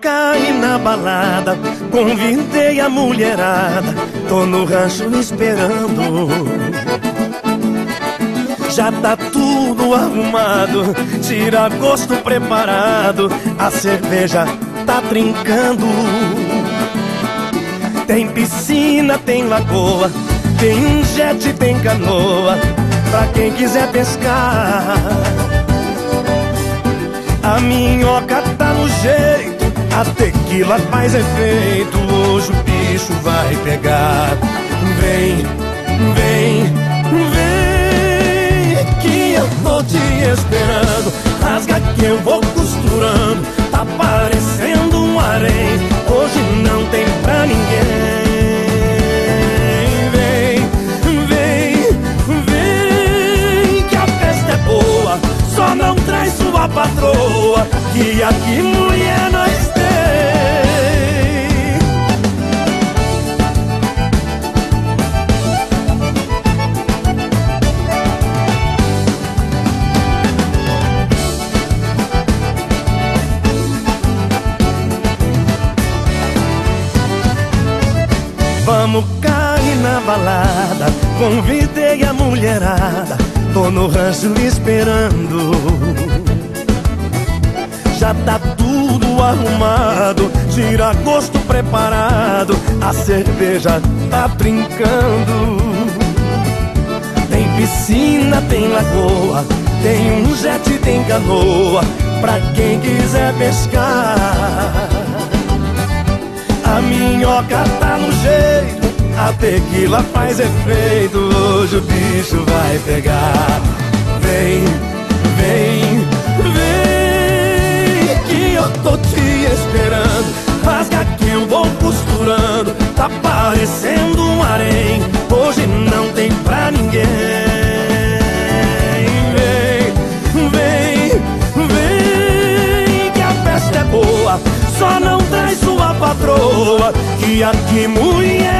Cair na balada, convidei a mulherada, tô no rancho esperando. Já tá tudo arrumado, tira gosto preparado, a cerveja tá trincando. Tem piscina, tem lagoa, tem um jet, tem canoa, pra quem quiser pescar. A minhoca a tequila faz efeito. Hoje o bicho vai pegar. Vem, vem, vem, que eu tô te esperando. Rasga que eu vou costurando. Tá parecendo um harém. Hoje não tem pra ninguém. É. Só não traz sua patroa Que aqui mulher nós tem Vamos cair na balada. Convidei a mulherada. Tô no rancho esperando. Já tá tudo arrumado. Tira gosto preparado. A cerveja tá trincando Tem piscina, tem lagoa. Tem um jet, tem canoa. Pra quem quiser pescar. A minhoca jeito a tequila faz efeito, hoje o bicho vai pegar. Vem, vem, vem, que eu tô te esperando. Rasga que eu vou costurando, tá parecendo um harém. Hoje não tem pra ninguém. É boa. Só não traz sua patroa, que aqui mulher nós